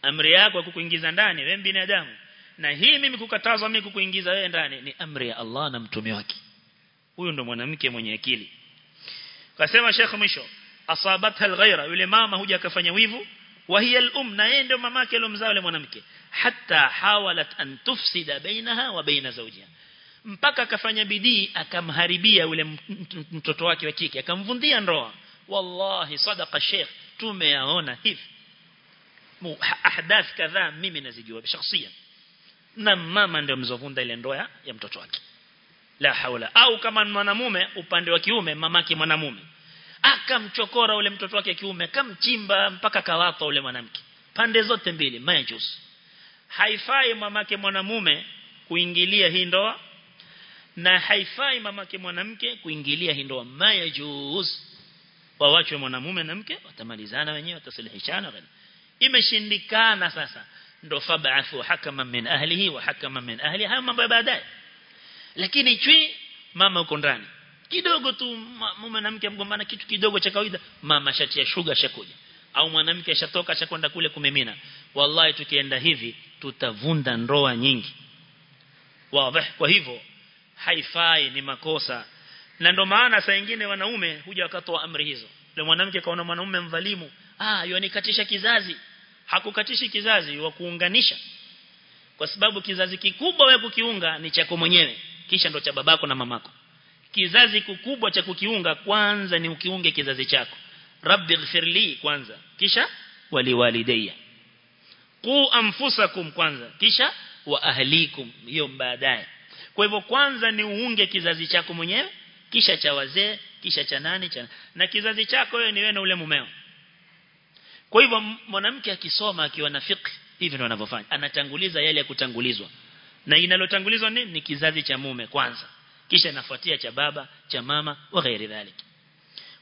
Amri yako kukuingiza ndani wewe binadamu na hii mimi kukatazwa mimi kukuingiza wewe ndani ni amri ya Allah na mtume wake huyo ndo mwanamke mwenye akili. Kasema Sheikh mwisho asabatha alghaira yule mama huja akafanya wivu wa hiya al-um na yeye ndio mamake alomzaa yule mwanamke. Hatta hawalat an tufsida bainaha wa baina zawjiha. Mpaka akafanya bidii akamharibia yule mtoto wake wa kike akamvundia ndoa. Wallahi sadaqa sheikh tumeyaona hivi. Ahdath kadhaa mimi nazijua shakhsia na mama ndio mzovunda ile ndoa ya mtoto wake la haula. Au kama mwanamume upande wa kiume mamake mwanamume. Akamchokora ule mtoto wake kiume kamchimba mpaka kawapa ule mwanamke. Pande zote mbili majus haifai mamake mwanamume kuingilia hii ndoa na haifai mamake mwanamke kuingilia hii ndoa. Majus wawachwe mwanamume na mke watamalizana wenyewe watasilihishana imeshindikana sasa. Ndo fab'athu hakaman min ahlihi wa hakaman min ahliha mambo baadaye lakini chui mama uko ndani. Kidogo tu mume na mke mgombana kitu kidogo cha kawaida mama shatia shuga shakuja au mwanamke ashatoka ashakwenda kule kumemina. Wallahi tukienda hivi tutavunda ndoa nyingi. Wazi kwa hivyo haifai ni makosa. Na ndo maana saa nyingine wanaume huja wakatoa amri hizo. Na mwanamke kaona mwanaume mdhalimu ah yonikatisha kizazi. Hakukatishi kizazi wa kuunganisha. Kwa sababu kizazi kikubwa wewe kukiunga ni chako mwenyewe kisha ndo cha babako na mamako. Kizazi kikubwa cha kukiunga kwanza ni ukiunge kizazi chako. Rabbi ghfirli kwanza kisha waliwalidayya qu anfusakum kwanza kisha wa ahlikum hiyo baadaye. Kwa hivyo kwanza ni uunge kizazi chako mwenyewe kisha cha wazee kisha cha nani cha na kizazi chako wewe ni wewe na ule mumeo. Kwa hivyo mwanamke akisoma akiwa na fiqh hivi ndo anavyofanya. Anatanguliza yale ya kutangulizwa na inalotangulizwa nini ni kizazi cha mume kwanza. Kisha inafuatia cha baba cha mama wa ghairi dhalik.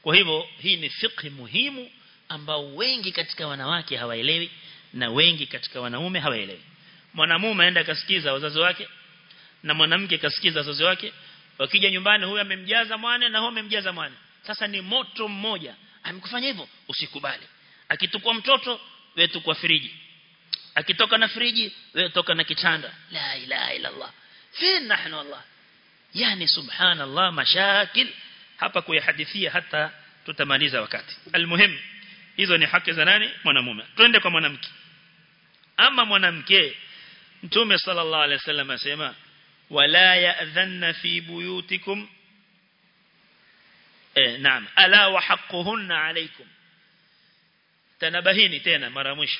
Kwa hivyo hii ni fiqh muhimu ambao wengi katika wanawake hawaelewi na wengi katika wanaume hawaelewi. Mwanamume aenda kasikiza wazazi wake na mwanamke kasikiza wazazi wake. Wakija nyumbani huyu amemjaza mwana na huyu amemjaza mwana. Sasa ni moto mmoja. Amekufanya hivyo usikubali. Akitukua mtoto wetu kwa friji akitoka na friji wewe toka na kitanda. La ilaha illa allah fin nahnu allah. Yani subhanallah mashakil. Hapa kuyahadithia hata tutamaliza wakati. Almuhim hizo ni haki za nani? Mwanamume. Twende kwa mwanamke. Ama mwanamke mtume sallallahu alaihi wasallam asema wala ya'dhanna fi buyutikum. Eh naam. Ala wa haqquhunna alaykum. Tanabahini tena mara mwisho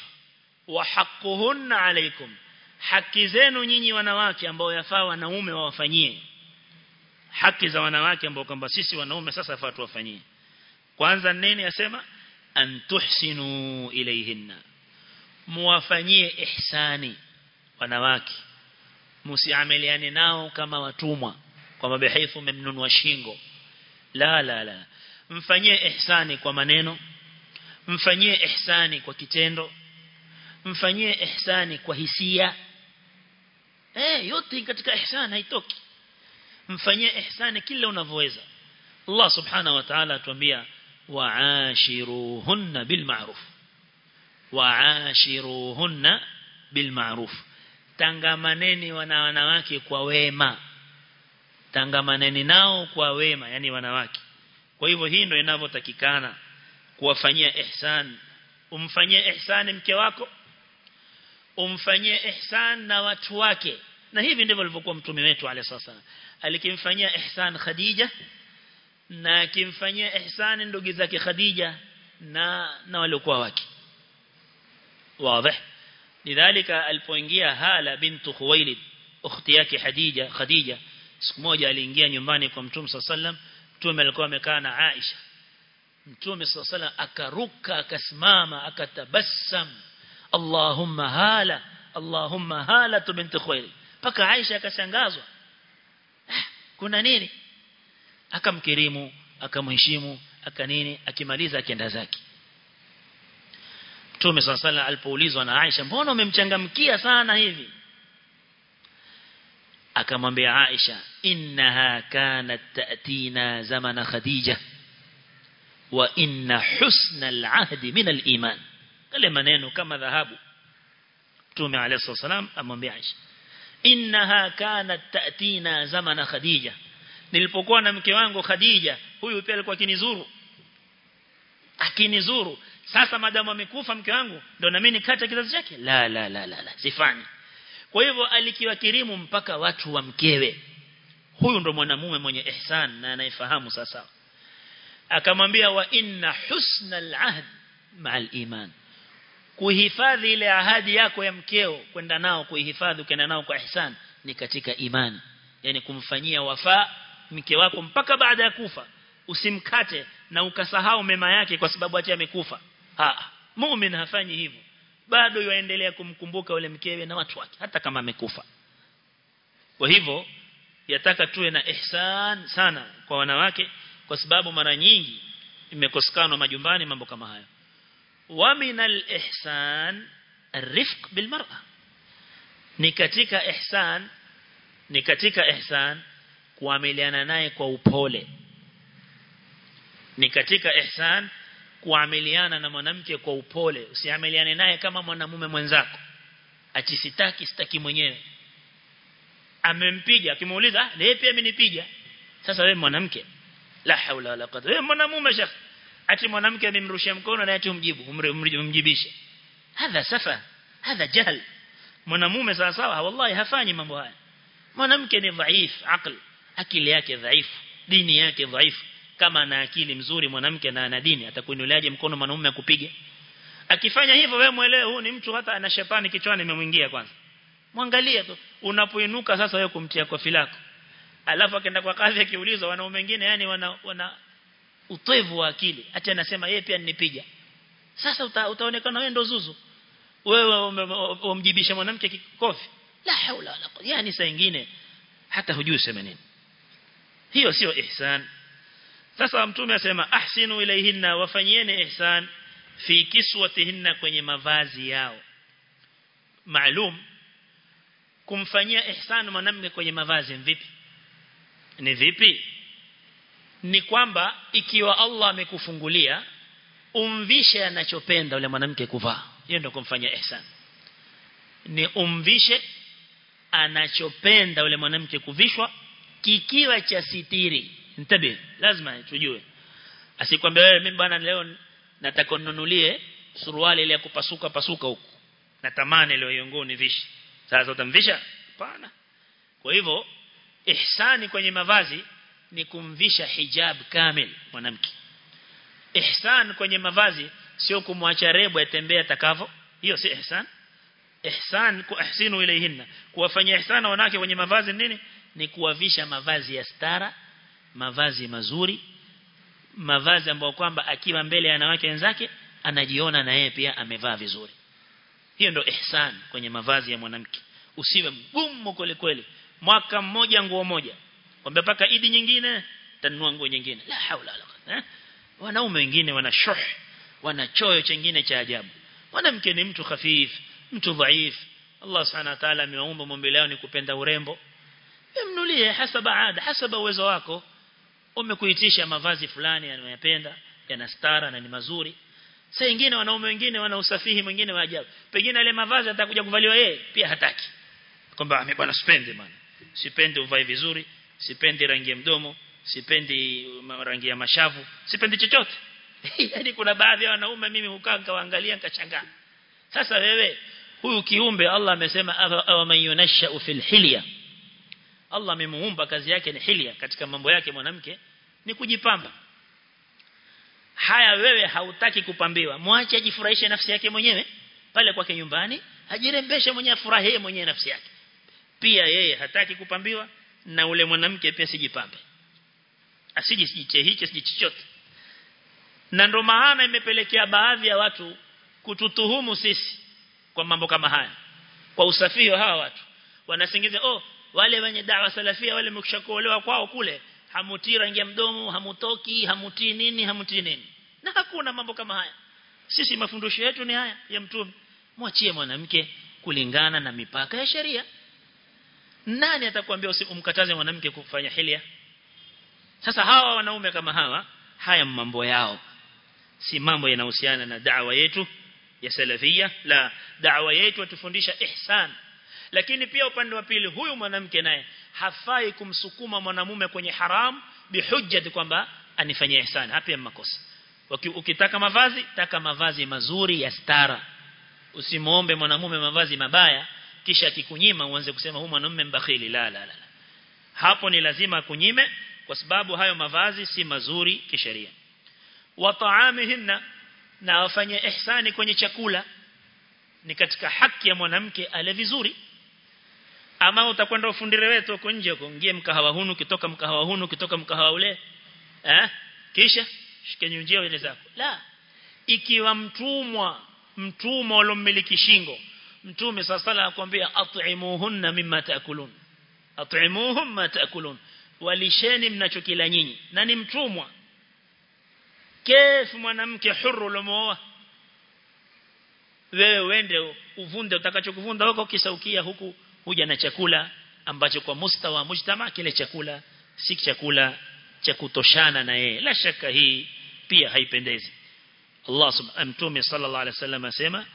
wa haqquhunna alaykum haki zenu nyinyi wanawake ambao yafaa wanaume wawafanyie. Haki za wanawake ambao kwamba sisi wanaume sasa yafaa tuwafanyie. Kwanza nini yasema? An tuhsinu ilayhinna muwafanyie ihsani wanawake. Msiamiliane nao kama watumwa kwa mabehifu memnunua shingo. La la la. Mfanyie ihsani kwa maneno mfanyie ihsani kwa kitendo mfanyie ihsani kwa hisia. Eh yote katika ihsani haitoki. Mfanyie ihsani kila unavyoweza. Allah subhanahu wa ta'ala atuambia wa'ashiruhunna bil ma'ruf wa'ashiruhunna bil ma'ruf tangamaneni wana wanawake kwa wema. Tangamaneni nao kwa wema yani wanawake. Kwa hivyo hii ndio inavyotakikana kuwafanyia ihsan umfanyie ihsani mke wako umfanyie ihsan na watu wake. Na hivi ndivyo alivyokuwa mtume wetu alayhi sasa alikimfanyia ihsan Khadija na akimfanyia ihsan ndugu zake Khadija na na waliokuwa wake. Wazi lidhalika alipoingia Hala bintu Khuwailid ukhti yake Khadija Khadija siku moja aliingia nyumbani kwa Mtume sallam Mtume alikuwa amekaa na Aisha. Mtume sallam akaruka akasimama akatabassam Allahumma hala Allahumma hala binti Khuwailid paka Aisha akashangazwa kuna nini akamkirimu akamheshimu akanini akimaliza akienda zake Mtume صلى الله alipoulizwa na Aisha mbona umemchangamkia sana hivi akamwambia Aisha innaha kanat ta'tina zamana Khadija wa inna husna al-ahdi min al-iman kale maneno kama dhahabu Mtume عليه الصلاه amwambia Aisha innaha kanat ta'tina zamana Khadija nilipokuwa na mke wangu Khadija huyu pia alikuwa akinizuru akinizuru sasa madamu amekufa mke wangu ndo na mimi nikata kizazi chake la la la la, la. sifanyi kwa hivyo alikiwakirimu mpaka watu wa mkewe huyu ndo mwanamume mwenye ihsan na anayefahamu sasa akamwambia wa inna husna al-ahd ma'al iman kuhifadhi ile ahadi yako ya mkeo kwenda nao kuihifadhi kwenda nao kwa ihsan ni katika imani. Yani kumfanyia wafa mke wako mpaka baada ya kufa usimkate na ukasahau mema yake kwa sababu ati amekufa. Ah muumini hafanyi hivyo. Bado yaendelea kumkumbuka ule mkewe na watu wake hata kama amekufa. Kwa hivyo yataka tuwe na ihsan sana kwa wanawake kwa sababu mara nyingi imekosekana majumbani mambo kama hayo wa الإحسان الرفق arifq نكتك إحسان katika ihsan kuamiliana naye kwa upole. Ni katika ihsan kuamiliana na mwanamke kwa upole. Usiamiliane naye kama mwanamume mwenzako. Ati sitaki sitaki mwenyewe. Amempiga akimuuliza ah leo pia amenipiga. Sasa wewe mwanamke la haula wala quwwata. Wewe mwanamume shekh ati mwanamke amemrushia mkono na ati umjibu umjibishe. Hadha safa hadha jahl. Mwanamume sawa sawa wallahi hafanyi mambo haya. Mwanamke ni dhaif akili akili yake dhaifu dini yake dhaifu. Kama ana akili mzuri mwanamke na ana dini atakuinuliaje mkono mwanamume akupige? Akifanya hivyo wewe muelewe huu ni mtu hata ana shetani kichwani imemwingia kwanza. Mwangalie tu unapoinuka sasa wewe kumtia kwa filako alafu akaenda kwa kazi akiulizwa wanaume wengine yani wana, wana utoevu wa akili. Ati anasema yeye pia ninipiga sasa uta, utaonekana wewe ndo zuzu. Wewe umjibisha mwanamke kikofi. La haula wala quwwata. Yani saa nyingine hata hujui useme nini. Hiyo sio ihsan. Sasa mtume asema ahsinu ilayhinna wafanyieni ihsan fi kiswatihinna kwenye mavazi yao. Maalum kumfanyia ihsan mwanamke kwenye mavazi vipi? Ni vipi ni kwamba ikiwa Allah amekufungulia umvishe anachopenda yule mwanamke kuvaa. Hiyo ndio kumfanyia ihsan. Ni umvishe anachopenda yule mwanamke kuvishwa kikiwa cha sitiri. Ntabi lazima tujue. Asikwambia wewe mimi bwana leo nataka ununulie suruali ile ya kupasuka pasuka huko natamani leo yongoni vishi sasa utamvisha? Hapana. Kwa hivyo ihsani kwenye mavazi ni kumvisha hijab kamil mwanamke. Ihsan kwenye mavazi sio kumwacha rebo atembee atakavyo. Hiyo si ihsan. Ihsan kuahsinu ilayhinna. Kuwafanyia ihsana wanawake kwenye mavazi nini? Ni kuwavisha mavazi ya stara mavazi mazuri mavazi ambayo kwamba akiwa mbele ya wanawake wenzake anajiona na yeye pia amevaa vizuri. Hiyo ndio ihsan kwenye mavazi ya mwanamke. Usiwe mgumu kweli kweli. Mwaka mmoja nguo moja kwamba paka idi nyingine tanunua nguo nyingine. La haula wala eh? wanaume wengine wana shuh wana choyo chengine cha ajabu. Mwanamke ni mtu khafif mtu dhaif. Allah subhanahu wa ta'ala amewaumba mombe yao ni kupenda urembo. Mnulie hasaba ada hasaba uwezo wako. Umekuitisha mavazi fulani yanayopenda yana stara na ni mazuri. Sasa wengine wanaume wengine wana usafihi mwingine wa ajabu. Pengine ile mavazi atakuja kuvaliwa yeye pia hataki. Kwamba ame bwana sipende bwana. Sipendi uvae vizuri sipendi rangi ya mdomo sipendi rangi ya mashavu sipendi chochote. Yani kuna baadhi ya wanaume mimi hukaa nikawaangalia nikachangaa sasa wewe huyu kiumbe Allah amesema awa man fil hilya. Allah amemuumba kazi yake ni hilya katika mambo yake mwanamke ni kujipamba. Haya wewe hautaki kupambiwa mwache ajifurahishe nafsi yake mwenyewe pale kwake nyumbani ajirembeshe mwenyewe afurahie mwenyewe nafsi yake. Pia yeye hataki kupambiwa na ule mwanamke pia sijipambe asijiche hicho sijichochote na ndo maana imepelekea baadhi ya watu kututuhumu sisi kwa mambo kama haya. Kwa usafihi wa hawa watu wanasingizia oh wale wenye dawa salafia wale mkishakuolewa kwao kule hamutii rangi ya mdomo hamutoki hamutii nini hamutii nini. Na hakuna mambo kama haya. Sisi mafundisho yetu ni haya ya mtume. Mwachie mwanamke kulingana na mipaka ya sheria nani atakwambia usimkataze mwanamke kufanya hilia sasa hawa wanaume kama hawa haya mambo yao. Si mambo yanahusiana na da'wa yetu ya salafia la da'wa yetu atufundisha ihsan. Lakini pia upande wa pili huyu mwanamke naye hafai kumsukuma mwanamume kwenye haram bihujjati kwamba anifanyie ihsan. Hapa makosa. Ukitaka mavazi taka mavazi mazuri ya stara. Usimuombe mwanamume mavazi mabaya kisha akikunyima uanze kusema huyu mwanamume mbakhili la la la. Hapo ni lazima kunyime kwa sababu hayo mavazi si mazuri kisheria. Wa ta'amihinna na afanye ihsani kwenye chakula ni katika haki ya mwanamke ale vizuri. Ama utakwenda ufundire wetu huko nje huko ngie mkahawa hunu kitoka mkahawa hunu kitoka mkahawa ule. Eh? Kisha shike njia zako. La. Ikiwa mtumwa mtumwa ulomiliki shingo mtume sasa akwambia at'imuhunna mimma ta'kulun. At'imuhum ma ta'kulun. Walisheni mnachokila nyinyi na ni mtumwa. Kefu mwanamke huru lomoa wewe wende uvunde utakachokuvunda huko kisaukia huku huja na chakula ambacho kwa mustawa mujtama kile chakula si chakula cha kutoshana na yeye. La shaka hii pia haipendezi. Allah subhanahu mtume sallallahu alaihi wasallam asema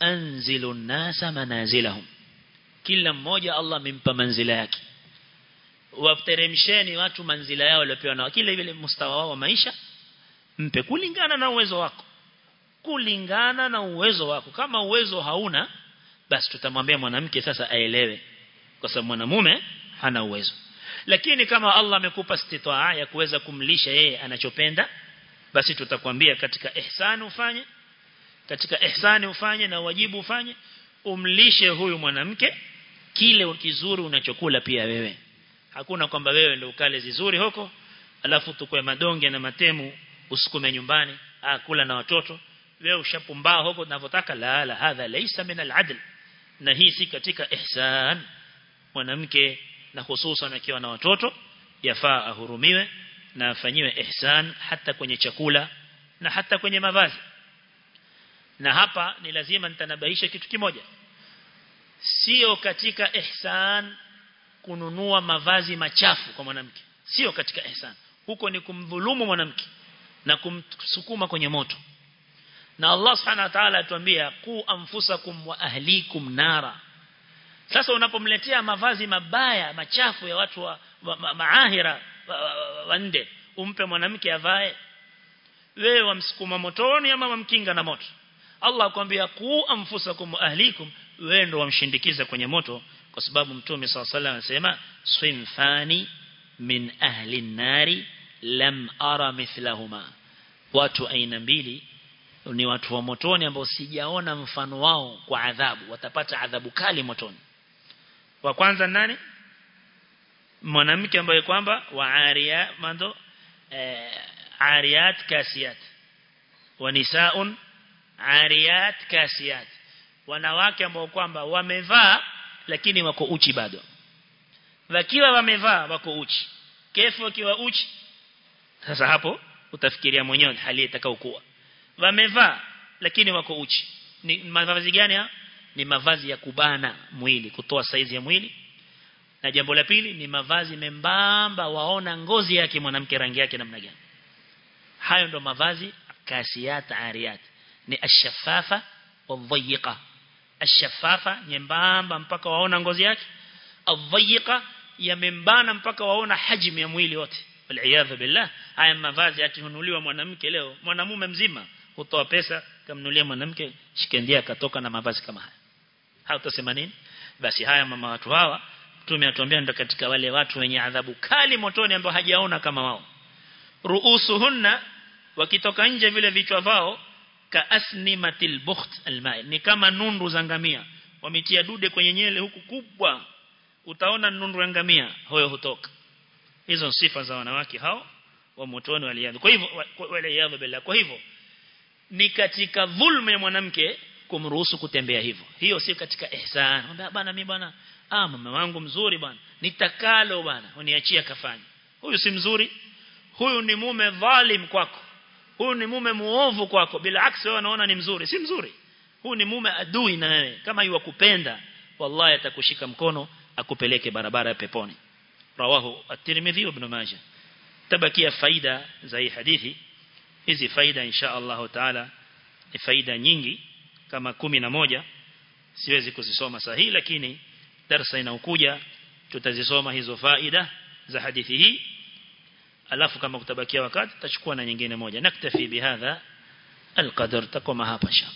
anzilu nasa manazilahum. Kila mmoja Allah amempa manzila yake. Wafteremsheni watu manzila yao waliopewa na kile vile mustawa wao wa maisha mpe kulingana na uwezo wako. Kulingana na uwezo wako. Kama uwezo hauna basi tutamwambia mwanamke sasa aelewe. Kwa sababu mwanamume hana uwezo. Lakini kama Allah amekupa istitaa ya kuweza kumlisha yeye anachopenda basi tutakwambia katika ihsan ufanye katika ihsani ufanye na wajibu ufanye umlishe huyu mwanamke kile kizuri unachokula pia wewe. Hakuna kwamba wewe ndio ukale zizuri huko alafu tukue madonge na matemu usukume nyumbani akula na watoto. Wewe ushapumbaa huko unavyotaka la la hadha laysa min al-adl. Na hii si katika ihsan. Mwanamke na hususan akiwa na watoto yafaa ahurumiwe na afanyiwe ihsan hata kwenye chakula na hata kwenye mavazi na hapa ni lazima nitanabahisha kitu kimoja. Sio katika ihsan kununua mavazi machafu kwa mwanamke. Sio katika ihsan. Huko ni kumdhulumu mwanamke na kumsukuma kwenye moto. Na Allah subhanahu wa ta'ala atuambia ku anfusakum wa ahlikum nara. Sasa unapomletea mavazi mabaya machafu ya watu wa, wa, ma, maahira wande wa, wa, wa umpe mwanamke avae. Wewe wamsukuma motoni ama wamkinga na moto Allah akwambia ku anfusakum ahlikum. Wewe ndo wamshindikiza kwenye moto kwa sababu mtume SAW anasema swinfani min ahli nari lam ara mithlahuma. Watu aina mbili ni watu wa motoni ambao sijaona mfano wao kwa adhabu. Watapata adhabu kali motoni. Wa kwanza nani? Mwanamke ambaye kwamba wa aria mando eh, ariat kasiat wa nisaun ariyat kasiyat wanawake ambao kwamba wamevaa lakini wako uchi bado. Wakiwa wamevaa wako uchi. Kefu wakiwa uchi. Sasa hapo utafikiria mwenyewe hali itakayokuwa. Wamevaa lakini wako uchi. Ni mavazi gani ni mavazi ya kubana mwili kutoa saizi ya mwili. Na jambo la pili ni mavazi membamba waona ngozi yake mwanamke rangi yake namna gani. Hayo ndo mavazi kasiyat ariyat ni ashafafa wadhayiqa. Ashafafa nyembamba mpaka waona ngozi yake. Adhayiqa yamembana mpaka waona hajmi ya mwili wote. Waliaadha billah. Haya mavazi yakinunuliwa mwanamke leo mwanamume mzima hutoa pesa kamnulia mwanamke shikendia akatoka na mavazi kama haya. Hautasema nini? Basi haya mama watu hawa mtume atuambia ndio katika wale watu wenye adhabu kali motoni ambao hajaona kama wao. Ruusuhunna wakitoka nje vile vichwa vao ka asnimatil bukht alma'i. Ni kama nundu za ngamia. Wametia dude kwenye nyele huku kubwa. Utaona nundu ya ngamia hoyo hutoka. Hizo sifa za wanawake hao wa motoni waliadhi kwa hivyo wale yadhu bila kwa hivyo ni katika dhulma ya mwanamke kumruhusu kutembea hivyo. Hiyo sio katika ihsan. Mwambia bwana mimi bwana ah mama wangu mzuri bwana nitakalo bwana uniachia kafanya huyu si mzuri. Huyu ni mume dhalim kwako huyu ni mume muovu kwako. Bila aksi wewe unaona ni mzuri. Si mzuri. Huyu ni mume adui na wewe. Kama yuwakupenda kupenda wallahi atakushika mkono akupeleke barabara ya peponi. Rawahu at-Tirmidhi ibn Majah. Tabakia faida za hii hadithi. Hizi faida insha Allah taala ni faida nyingi. Kama kumi na moja siwezi kuzisoma sahihi lakini darasa inaokuja tutazisoma hizo faida za hadithi hii alafu kama kutabakia wakati tutachukua na nyingine moja naktafi bihadha alqadar takoma hapa insha